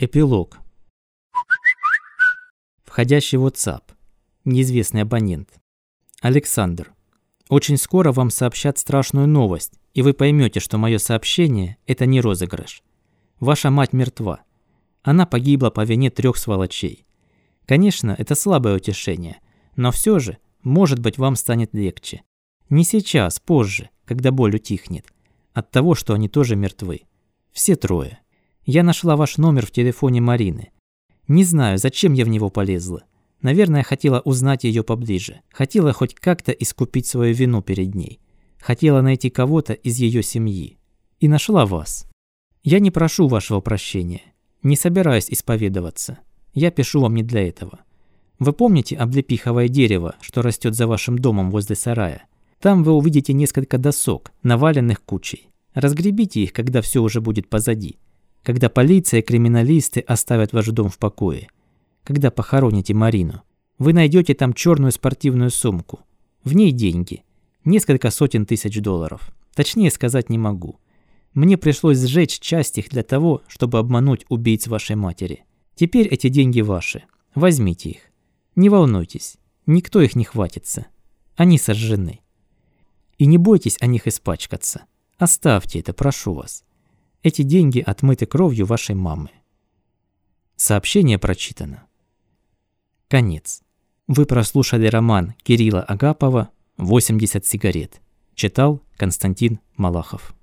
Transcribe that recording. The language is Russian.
Эпилог. Входящий WhatsApp. Неизвестный абонент. Александр. Очень скоро вам сообщат страшную новость, и вы поймете, что мое сообщение – это не розыгрыш. Ваша мать мертва. Она погибла по вине трех сволочей. Конечно, это слабое утешение, но все же, может быть, вам станет легче. Не сейчас, позже, когда боль утихнет. От того, что они тоже мертвы. Все трое. Я нашла ваш номер в телефоне Марины. Не знаю, зачем я в него полезла. Наверное, хотела узнать ее поближе. Хотела хоть как-то искупить свою вину перед ней. Хотела найти кого-то из ее семьи. И нашла вас. Я не прошу вашего прощения. Не собираюсь исповедоваться. Я пишу вам не для этого. Вы помните облепиховое дерево, что растет за вашим домом возле сарая? Там вы увидите несколько досок, наваленных кучей. Разгребите их, когда все уже будет позади когда полиция и криминалисты оставят ваш дом в покое, когда похороните Марину. Вы найдете там черную спортивную сумку. В ней деньги. Несколько сотен тысяч долларов. Точнее сказать не могу. Мне пришлось сжечь часть их для того, чтобы обмануть убийц вашей матери. Теперь эти деньги ваши. Возьмите их. Не волнуйтесь, никто их не хватится. Они сожжены. И не бойтесь о них испачкаться. Оставьте это, прошу вас. Эти деньги отмыты кровью вашей мамы. Сообщение прочитано. Конец. Вы прослушали роман Кирилла Агапова «80 сигарет». Читал Константин Малахов.